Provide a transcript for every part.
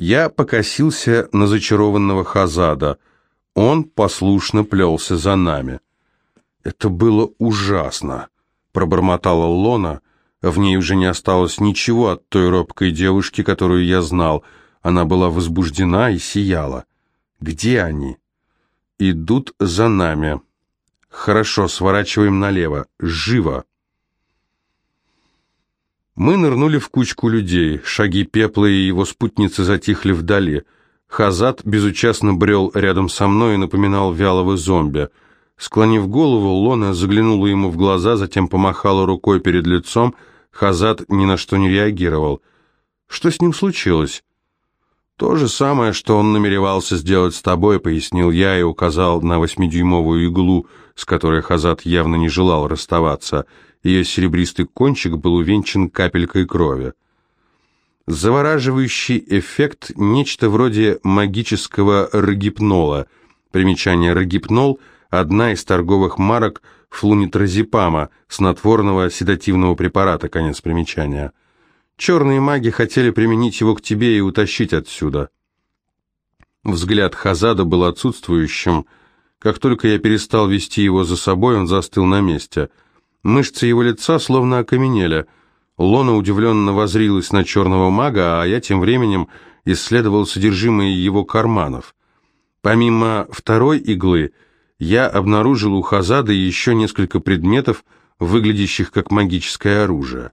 Я покосился на зачарованного Хазада. Он послушно плелся за нами. «Это было ужасно», — пробормотала Лона. В ней уже не осталось ничего от той робкой девушки, которую я знал. Она была возбуждена и сияла. «Где они?» «Идут за нами». «Хорошо, сворачиваем налево. Живо!» Мы нырнули в кучку людей. Шаги пепла и его спутницы затихли вдали. Хазат безучастно брел рядом со мной и напоминал вялого зомби. Склонив голову, Лона заглянула ему в глаза, затем помахала рукой перед лицом. Хазат ни на что не реагировал. «Что с ним случилось?» «То же самое, что он намеревался сделать с тобой», — пояснил я и указал на восьмидюймовую иглу, с которой Хазат явно не желал расставаться — ее серебристый кончик был увенчан капелькой крови. Завораживающий эффект – нечто вроде магического рогипнола. Примечание рогипнол – одна из торговых марок флунитразепама, снотворного седативного препарата, конец примечания. Черные маги хотели применить его к тебе и утащить отсюда. Взгляд Хазада был отсутствующим. Как только я перестал вести его за собой, он застыл на месте – Мышцы его лица словно окаменели. Лона удивленно возрилась на черного мага, а я тем временем исследовал содержимое его карманов. Помимо второй иглы, я обнаружил у Хазада еще несколько предметов, выглядящих как магическое оружие.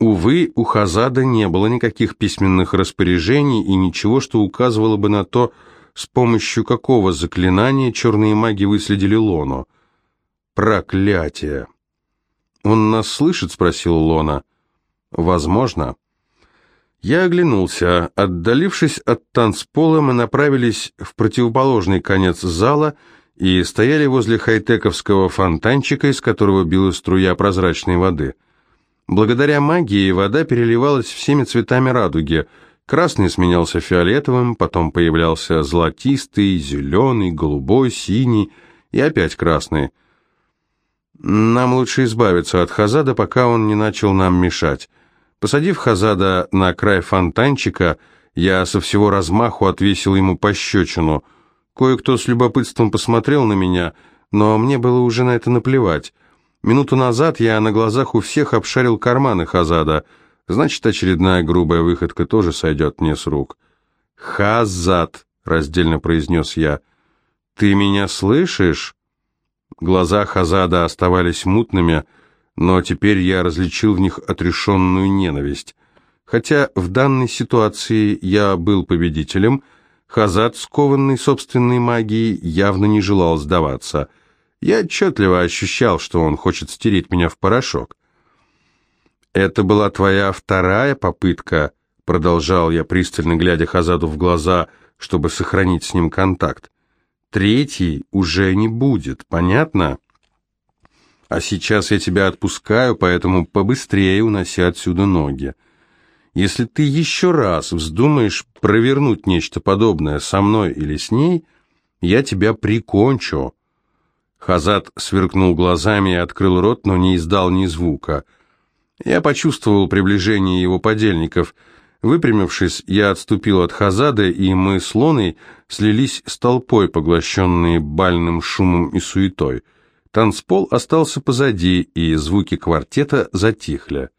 Увы, у Хазада не было никаких письменных распоряжений и ничего, что указывало бы на то, с помощью какого заклинания черные маги выследили Лону. Проклятие! «Он нас слышит?» — спросил Лона. «Возможно». Я оглянулся. Отдалившись от танцпола, мы направились в противоположный конец зала и стояли возле хай-тековского фонтанчика, из которого била струя прозрачной воды. Благодаря магии вода переливалась всеми цветами радуги. Красный сменялся фиолетовым, потом появлялся золотистый, зеленый, голубой, синий и опять красный — нам лучше избавиться от Хазада, пока он не начал нам мешать. Посадив Хазада на край фонтанчика, я со всего размаху отвесил ему пощечину. Кое-кто с любопытством посмотрел на меня, но мне было уже на это наплевать. Минуту назад я на глазах у всех обшарил карманы Хазада. Значит, очередная грубая выходка тоже сойдет мне с рук. «Хазад», — раздельно произнес я, — «ты меня слышишь?» Глаза Хазада оставались мутными, но теперь я различил в них отрешенную ненависть. Хотя в данной ситуации я был победителем, Хазад, скованный собственной магией, явно не желал сдаваться. Я отчетливо ощущал, что он хочет стереть меня в порошок. «Это была твоя вторая попытка», — продолжал я, пристально глядя Хазаду в глаза, чтобы сохранить с ним контакт. Третий уже не будет, понятно? А сейчас я тебя отпускаю, поэтому побыстрее уноси отсюда ноги. Если ты еще раз вздумаешь провернуть нечто подобное со мной или с ней, я тебя прикончу». Хазат сверкнул глазами и открыл рот, но не издал ни звука. Я почувствовал приближение его подельников – Выпрямившись, я отступил от Хазада, и мы с Лоной слились с толпой, поглощенные бальным шумом и суетой. Танцпол остался позади, и звуки квартета затихли.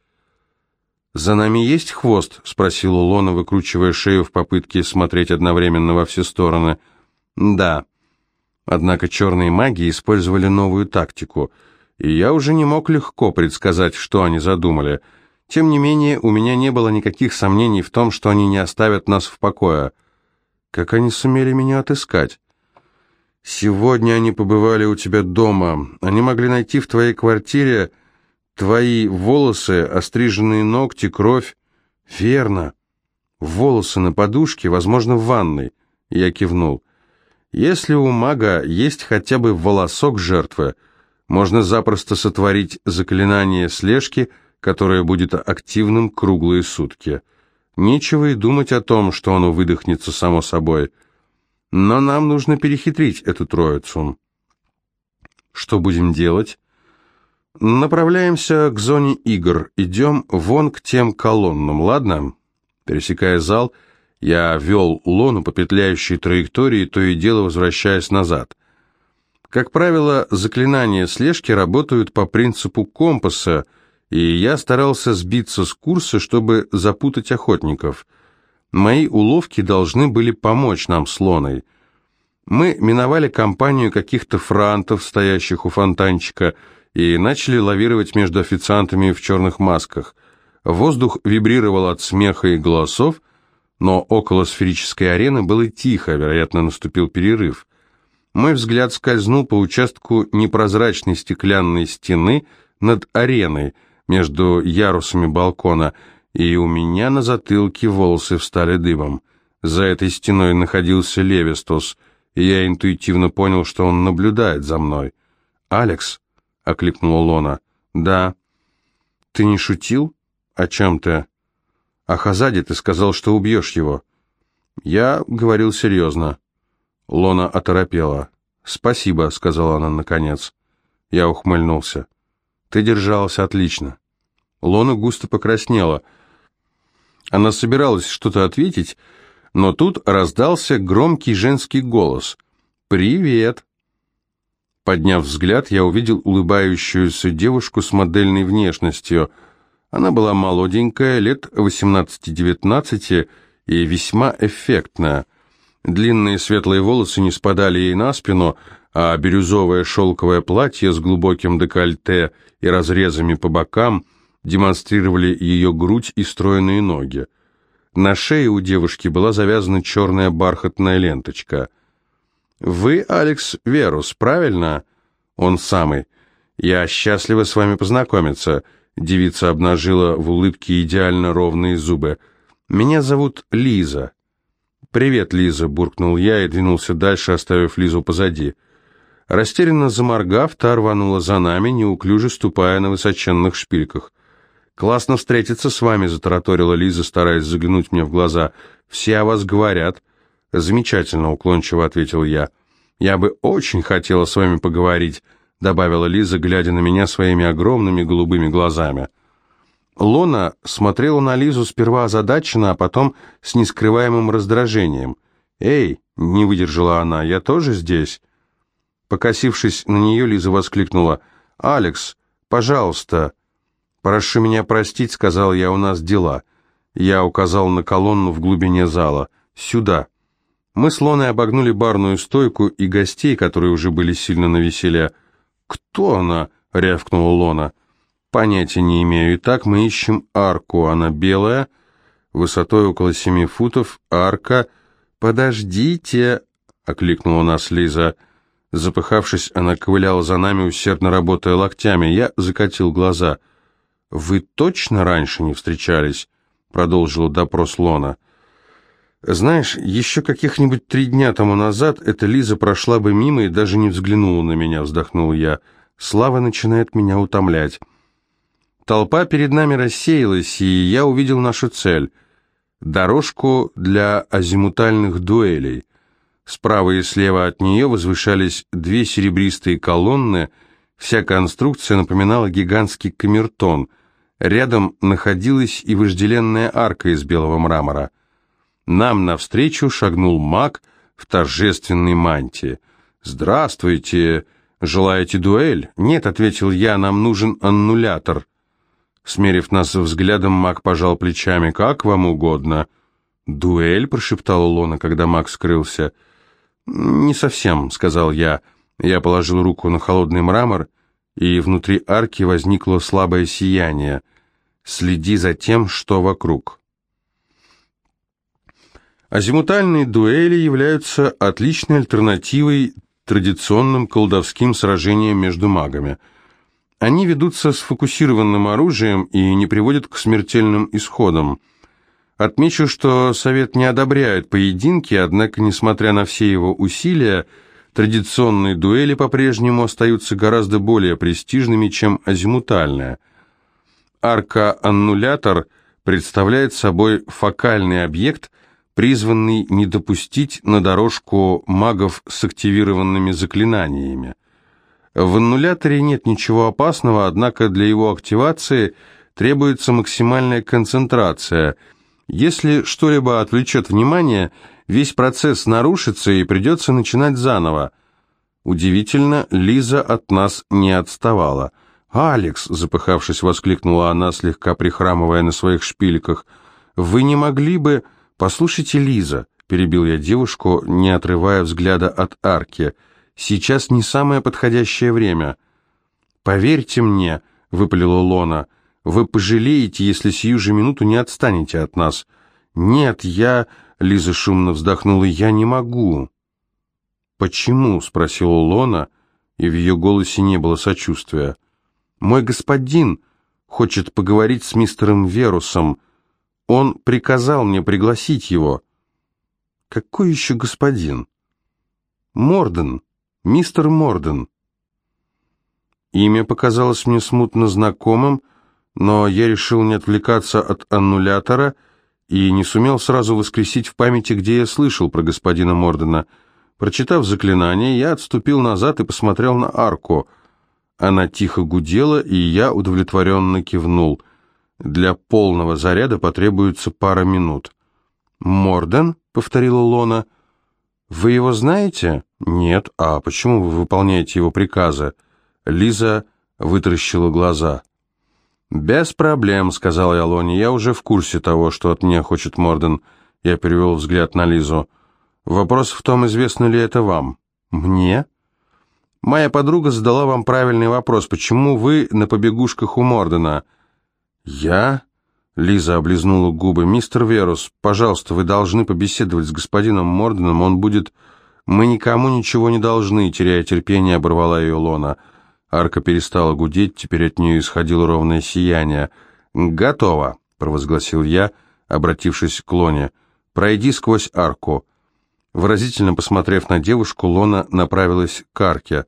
«За нами есть хвост?» — спросила Лона, выкручивая шею в попытке смотреть одновременно во все стороны. «Да». Однако черные маги использовали новую тактику, и я уже не мог легко предсказать, что они задумали — тем не менее, у меня не было никаких сомнений в том, что они не оставят нас в покое. Как они сумели меня отыскать? Сегодня они побывали у тебя дома. Они могли найти в твоей квартире твои волосы, остриженные ногти, кровь. Верно. Волосы на подушке, возможно, в ванной. Я кивнул. Если у мага есть хотя бы волосок жертвы, можно запросто сотворить заклинание слежки – которое будет активным круглые сутки. Нечего и думать о том, что оно выдохнется само собой. Но нам нужно перехитрить эту троицу. Что будем делать? Направляемся к зоне игр. Идем вон к тем колоннам, ладно? Пересекая зал, Я вел Лону по петляющей траектории, то и дело возвращаясь назад. Как правило, заклинания слежки работают по принципу компаса, и я старался сбиться с курса, чтобы запутать охотников. Мои уловки должны были помочь нам с Лоной. Мы миновали компанию каких-то франтов, стоящих у фонтанчика, и начали лавировать между официантами в черных масках. Воздух вибрировал от смеха и голосов, но около сферической арены было тихо, вероятно, наступил перерыв. Мой взгляд скользнул по участку непрозрачной стеклянной стены над ареной, между ярусами балкона, и у меня на затылке волосы встали дыбом. За этой стеной находился Левистос, и я интуитивно понял, что он наблюдает за мной. «Алекс?» — окликнула Лона. «Да». «Ты не шутил? О чем ты?» «О Хазаде ты сказал, что убьешь его». «Я говорил серьезно». Лона оторопела. «Спасибо», — сказала она наконец. Я ухмыльнулся. Ты держалась отлично. Лона густо покраснела. Она собиралась что-то ответить, но тут раздался громкий женский голос. «Привет!» Подняв взгляд, я увидел улыбающуюся девушку с модельной внешностью. Она была молоденькая, лет 18-19 и весьма эффектная. Длинные светлые волосы не спадали ей на спину, а бирюзовое шелковое платье с глубоким декольте и разрезами по бокам демонстрировали ее грудь и стройные ноги. На шее у девушки была завязана черная бархатная ленточка. «Вы Алекс Верус, правильно?» «Он самый. Я счастлива с вами познакомиться», — девица обнажила в улыбке идеально ровные зубы. «Меня зовут Лиза». «Привет, Лиза», — буркнул я и двинулся дальше, оставив Лизу позади. Растерянно заморгав, та рванула за нами, неуклюже ступая на высоченных шпильках. «Классно встретиться с вами», — затараторила Лиза, стараясь заглянуть мне в глаза. «Все о вас говорят». «Замечательно», — уклончиво ответил я. «Я бы очень хотела с вами поговорить», — добавила Лиза, глядя на меня своими огромными голубыми глазами. Лона смотрела на Лизу сперва озадаченно, а потом с нескрываемым раздражением. «Эй!» — не выдержала она. «Я тоже здесь?» Покосившись на нее, Лиза воскликнула. «Алекс, пожалуйста!» «Прошу меня простить», — сказал я, — «у нас дела». Я указал на колонну в глубине зала. «Сюда». Мы с Лоной обогнули барную стойку и гостей, которые уже были сильно навеселе. «Кто она?» — рявкнула Лона. «Понятия не имею. Итак, мы ищем арку. Она белая, высотой около семи футов. Арка...» «Подождите!» — окликнула нас Лиза. Запыхавшись, она ковыляла за нами, усердно работая локтями. Я закатил глаза. «Вы точно раньше не встречались?» — продолжила допрос Лона. «Знаешь, еще каких-нибудь три дня тому назад эта Лиза прошла бы мимо и даже не взглянула на меня», — вздохнул я. «Слава начинает меня утомлять». Толпа перед нами рассеялась, и я увидел нашу цель — дорожку для азимутальных дуэлей — Справа и слева от нее возвышались две серебристые колонны, вся конструкция напоминала гигантский камертон. Рядом находилась и вожделенная арка из белого мрамора. Нам навстречу шагнул маг в торжественной мантии. «Здравствуйте! Желаете дуэль?» «Нет», — ответил я, — «нам нужен аннулятор». Смерив нас взглядом, маг пожал плечами. «Как вам угодно». «Дуэль?» — прошептал Лона, когда маг скрылся. «Не совсем», — сказал я. Я положил руку на холодный мрамор, и внутри арки возникло слабое сияние. «Следи за тем, что вокруг». Азимутальные дуэли являются отличной альтернативой традиционным колдовским сражениям между магами. Они ведутся с фокусированным оружием и не приводят к смертельным исходам – Отмечу, что Совет не одобряет поединки, однако, несмотря на все его усилия, традиционные дуэли по-прежнему остаются гораздо более престижными, чем азимутальная. Арка-аннулятор представляет собой фокальный объект, призванный не допустить на дорожку магов с активированными заклинаниями. В аннуляторе нет ничего опасного, однако для его активации требуется максимальная концентрация – Если что-либо отвлечет внимание, весь процесс нарушится и придется начинать заново. Удивительно, Лиза от нас не отставала. «Алекс!» — запыхавшись, воскликнула она, слегка прихрамывая на своих шпильках. «Вы не могли бы...» «Послушайте, Лиза!» — перебил я девушку, не отрывая взгляда от арки. «Сейчас не самое подходящее время». «Поверьте мне», — выпалила Лона, — «вы пожалеете, если сию же минуту не отстанете от нас». «Нет, я...» — Лиза шумно вздохнула. «Я не могу». «Почему?» — спросила Лона, и в ее голосе не было сочувствия. «Мой господин хочет поговорить с мистером Верусом. Он приказал мне пригласить его». «Какой еще господин?» «Морден, мистер Морден». Имя показалось мне смутно знакомым, но я решил не отвлекаться от аннулятора и не сумел сразу воскресить в памяти, где я слышал про господина Мордена. Прочитав заклинание, я отступил назад и посмотрел на арку. Она тихо гудела, и я удовлетворенно кивнул. Для полного заряда потребуется пара минут. «Морден?» — повторила Лона. «Вы его знаете?» «Нет. А почему вы выполняете его приказы?» Лиза вытаращила глаза. «Без проблем», — сказал я Лоне, — «я уже в курсе того, что от меня хочет Морден». Я перевел взгляд на Лизу. «Вопрос в том, известно ли это вам». «Мне?» «Моя подруга задала вам правильный вопрос. Почему вы на побегушках у Мордена?» «Я?» Лиза облизнула губы. «Мистер Верус, пожалуйста, вы должны побеседовать с господином Морденом. Он будет...» «Мы никому ничего не должны», — теряя терпение, оборвала ее Лона. Арка перестала гудеть, теперь от нее исходило ровное сияние. «Готово», — провозгласил я, обратившись к Лоне. «Пройди сквозь арку». Выразительно посмотрев на девушку, Лона направилась к арке.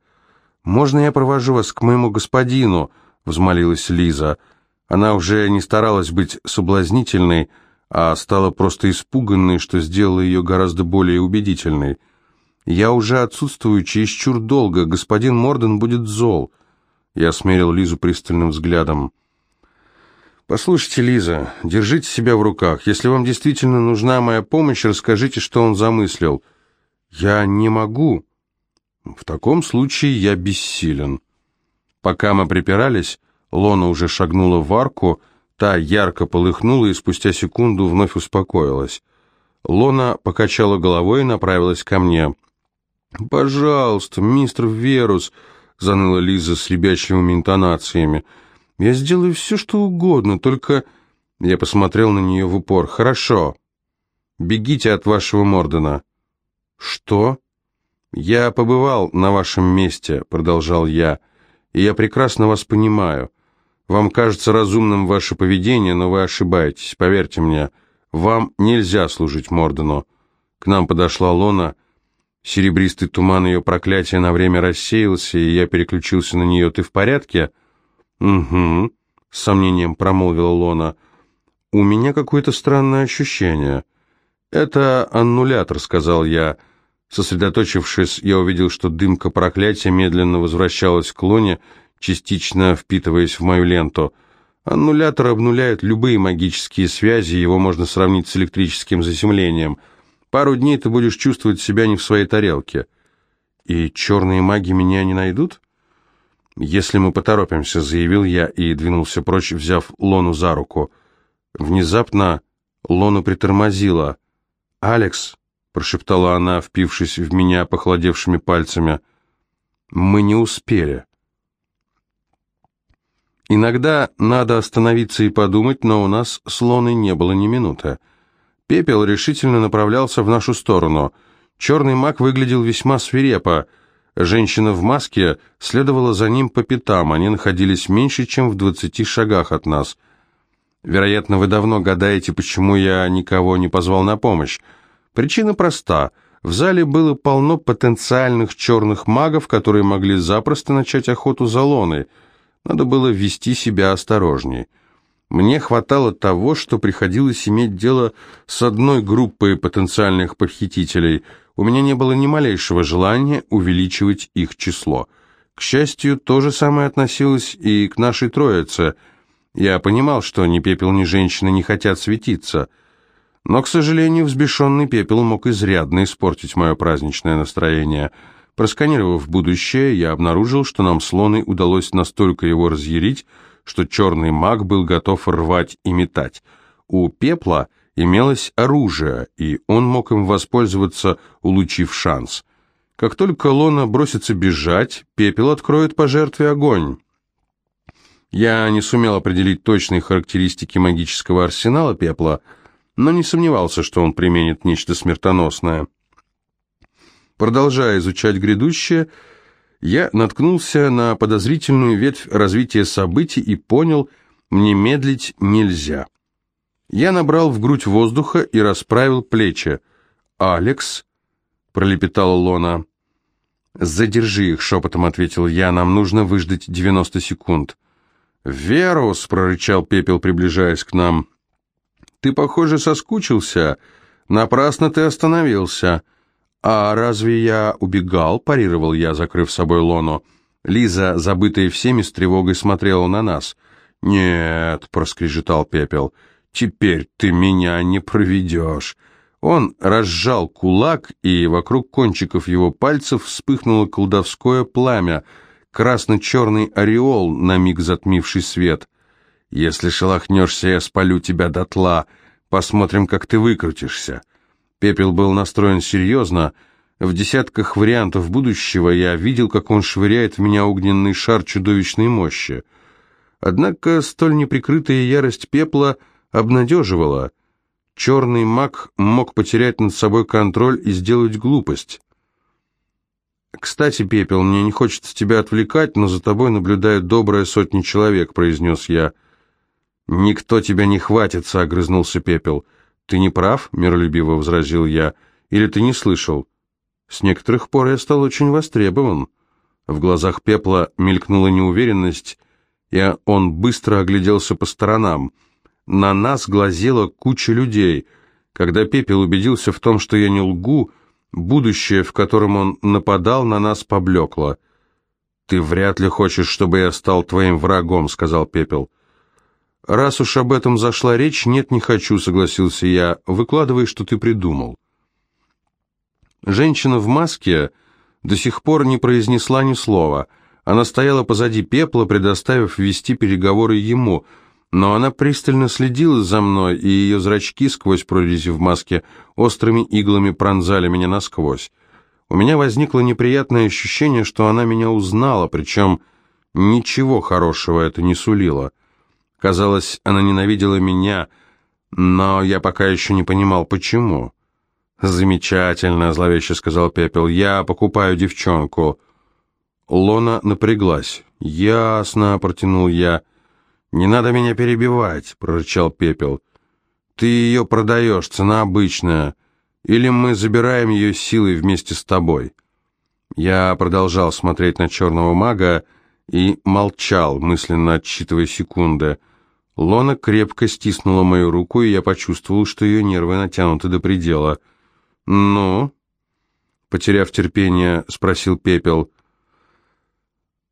«Можно я провожу вас к моему господину?» — взмолилась Лиза. Она уже не старалась быть соблазнительной, а стала просто испуганной, что сделало ее гораздо более убедительной. «Я уже отсутствую чересчур долго, господин Морден будет зол». Я смерил Лизу пристальным взглядом. «Послушайте, Лиза, держите себя в руках. Если вам действительно нужна моя помощь, расскажите, что он замыслил». «Я не могу». «В таком случае я бессилен». Пока мы припирались, Лона уже шагнула в арку, та ярко полыхнула и спустя секунду вновь успокоилась. Лона покачала головой и направилась ко мне. «Пожалуйста, мистер Верус», — заныла Лиза с ребячливыми интонациями, — «я сделаю все, что угодно, только...» Я посмотрел на нее в упор. «Хорошо. Бегите от вашего Мордена». «Что?» «Я побывал на вашем месте», — продолжал я, — «и я прекрасно вас понимаю. Вам кажется разумным ваше поведение, но вы ошибаетесь, поверьте мне. Вам нельзя служить Мордену». К нам подошла Лона, — Серебристый туман ее проклятия на время рассеялся, и я переключился на нее. «Ты в порядке?» «Угу», — с сомнением промолвила Лона. «У меня какое-то странное ощущение». «Это аннулятор», — сказал я. Сосредоточившись, я увидел, что дымка проклятия медленно возвращалась к Лоне, частично впитываясь в мою ленту. Аннулятор обнуляет любые магические связи, его можно сравнить с электрическим заземлением — Пару дней ты будешь чувствовать себя не в своей тарелке. И черные маги меня не найдут? Если мы поторопимся, заявил я и двинулся прочь, взяв Лону за руку. Внезапно Лону притормозила. «Алекс», — прошептала она, впившись в меня похолодевшими пальцами, — «мы не успели». Иногда надо остановиться и подумать, но у нас с Лоной не было ни минуты. Пепел решительно направлялся в нашу сторону. Черный маг выглядел весьма свирепо. Женщина в маске следовала за ним по пятам. Они находились меньше, чем в двадцати шагах от нас. Вероятно, вы давно гадаете, почему я никого не позвал на помощь. Причина проста. В зале было полно потенциальных черных магов, которые могли запросто начать охоту за лоной. Надо было вести себя осторожней. Мне хватало того, что приходилось иметь дело с одной группой потенциальных похитителей. У меня не было ни малейшего желания увеличивать их число. К счастью, то же самое относилось и к нашей троице. Я понимал, что ни пепел, ни женщина не хотят светиться. Но, к сожалению, взбешенный пепел мог изрядно испортить мое праздничное настроение. Просканировав будущее, я обнаружил, что нам с Лоной удалось настолько его разъярить, что черный маг был готов рвать и метать. У пепла имелось оружие, и он мог им воспользоваться, улучив шанс. Как только Лона бросится бежать, пепел откроет по жертве огонь. Я не сумел определить точные характеристики магического арсенала пепла, но не сомневался, что он применит нечто смертоносное. Продолжая изучать грядущее, я наткнулся на подозрительную ветвь развития событий и понял, мне медлить нельзя. Я набрал в грудь воздуха и расправил плечи. «Алекс?» — пролепетала Лона. «Задержи их», — шепотом ответил я, — «нам нужно выждать 90 секунд». «Верус!» — прорычал Пепел, приближаясь к нам. «Ты, похоже, соскучился. Напрасно ты остановился». «А разве я убегал?» — парировал я, закрыв собой Лону. Лиза, забытая всеми, с тревогой смотрела на нас. «Нет», — проскрежетал Пепел, — «теперь ты меня не проведешь». Он разжал кулак, и вокруг кончиков его пальцев вспыхнуло колдовское пламя, красно-черный ореол, на миг затмивший свет. «Если шелохнешься, я спалю тебя дотла. Посмотрим, как ты выкрутишься». Пепел был настроен серьезно. В десятках вариантов будущего я видел, как он швыряет в меня огненный шар чудовищной мощи. Однако столь неприкрытая ярость пепла обнадеживала. Черный маг мог потерять над собой контроль и сделать глупость. «Кстати, Пепел, мне не хочется тебя отвлекать, но за тобой наблюдают добрая сотня человек», — произнес я. «Никто тебя не хватится», — огрызнулся Пепел. «Ты не прав», — миролюбиво возразил я. «Или ты не слышал?» «С некоторых пор я стал очень востребован». В глазах Пепла мелькнула неуверенность, и он быстро огляделся по сторонам. На нас глазела куча людей. Когда Пепел убедился в том, что я не лгу, будущее, в котором он нападал, на нас поблекло. «Ты вряд ли хочешь, чтобы я стал твоим врагом», — сказал Пепел. «Раз уж об этом зашла речь, нет, не хочу», — согласился я. «Выкладывай, что ты придумал». Женщина в маске до сих пор не произнесла ни слова. Она стояла позади пепла, предоставив вести переговоры ему, но она пристально следила за мной, и ее зрачки сквозь прорези в маске острыми иглами пронзали меня насквозь. У меня возникло неприятное ощущение, что она меня узнала, причем ничего хорошего это не сулило. Казалось, она ненавидела меня, но я пока еще не понимал, почему. «Замечательно», — зловеще сказал Пепел, — «я покупаю девчонку». Лона напряглась. «Ясно», — протянул я. «Не надо меня перебивать», — прорычал Пепел. «Ты ее продаешь, цена обычная. Или мы забираем ее силой вместе с тобой». Я продолжал смотреть на черного мага и молчал, мысленно отсчитывая секунды. Лона крепко стиснула мою руку, и я почувствовал, что ее нервы натянуты до предела. «Ну?» — потеряв терпение, спросил Пепел.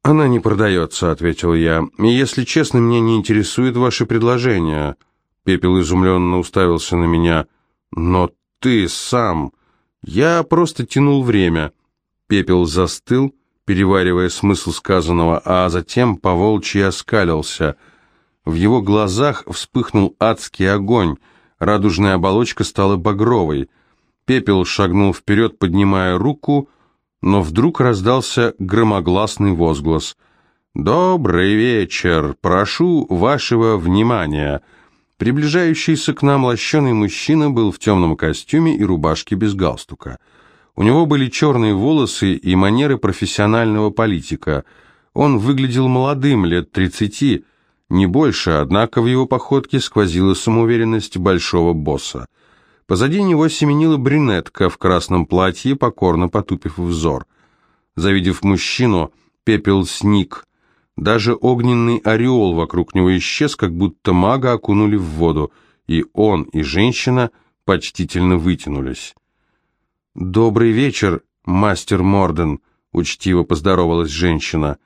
«Она не продается», — ответил я. «И, если честно, меня не интересует ваше предложение». Пепел изумленно уставился на меня. «Но ты сам...» Я просто тянул время. Пепел застыл, переваривая смысл сказанного, а затем поволчьи оскалился — в его глазах вспыхнул адский огонь, радужная оболочка стала багровой. Пепел шагнул вперед, поднимая руку, но вдруг раздался громогласный возглас. «Добрый вечер! Прошу вашего внимания!» Приближающийся к нам лощеный мужчина был в темном костюме и рубашке без галстука. У него были черные волосы и манеры профессионального политика. Он выглядел молодым, лет тридцати, не больше, однако в его походке сквозила самоуверенность большого босса. Позади него семенила брюнетка в красном платье, покорно потупив взор. Завидев мужчину, пепел сник. Даже огненный ореол вокруг него исчез, как будто мага окунули в воду, и он, и женщина почтительно вытянулись. «Добрый вечер, мастер Морден», — учтиво поздоровалась женщина.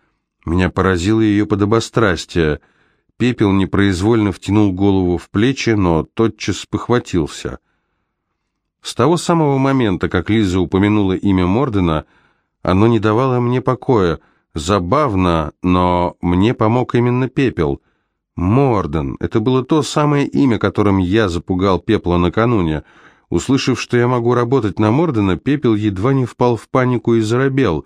Меня поразило ее подобострастие — Пепел непроизвольно втянул голову в плечи, но тотчас похватился. С того самого момента, как Лиза упомянула имя Мордена, оно не давало мне покоя. Забавно, но мне помог именно Пепел. Морден — это было то самое имя, которым я запугал Пепла накануне. Услышав, что я могу работать на Мордена, Пепел едва не впал в панику и заробел.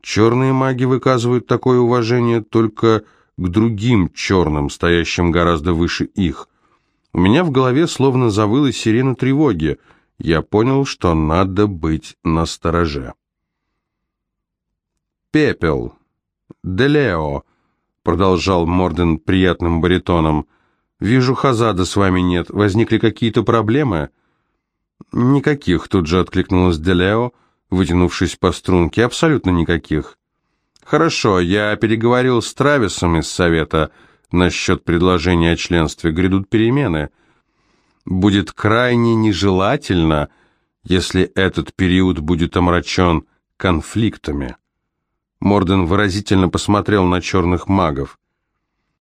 Черные маги выказывают такое уважение только к другим черным, стоящим гораздо выше их. У меня в голове словно завыла сирена тревоги — я понял, что надо быть настороже. «Пепел! Делео!» — продолжал Морден приятным баритоном. «Вижу, Хазада с вами нет. Возникли какие-то проблемы?» «Никаких», — тут же откликнулась Делео, вытянувшись по струнке. «Абсолютно никаких». «Хорошо, я переговорил с Трависом из Совета насчет предложения о членстве. Грядут перемены» будет крайне нежелательно, если этот период будет омрачен конфликтами. Морден выразительно посмотрел на черных магов.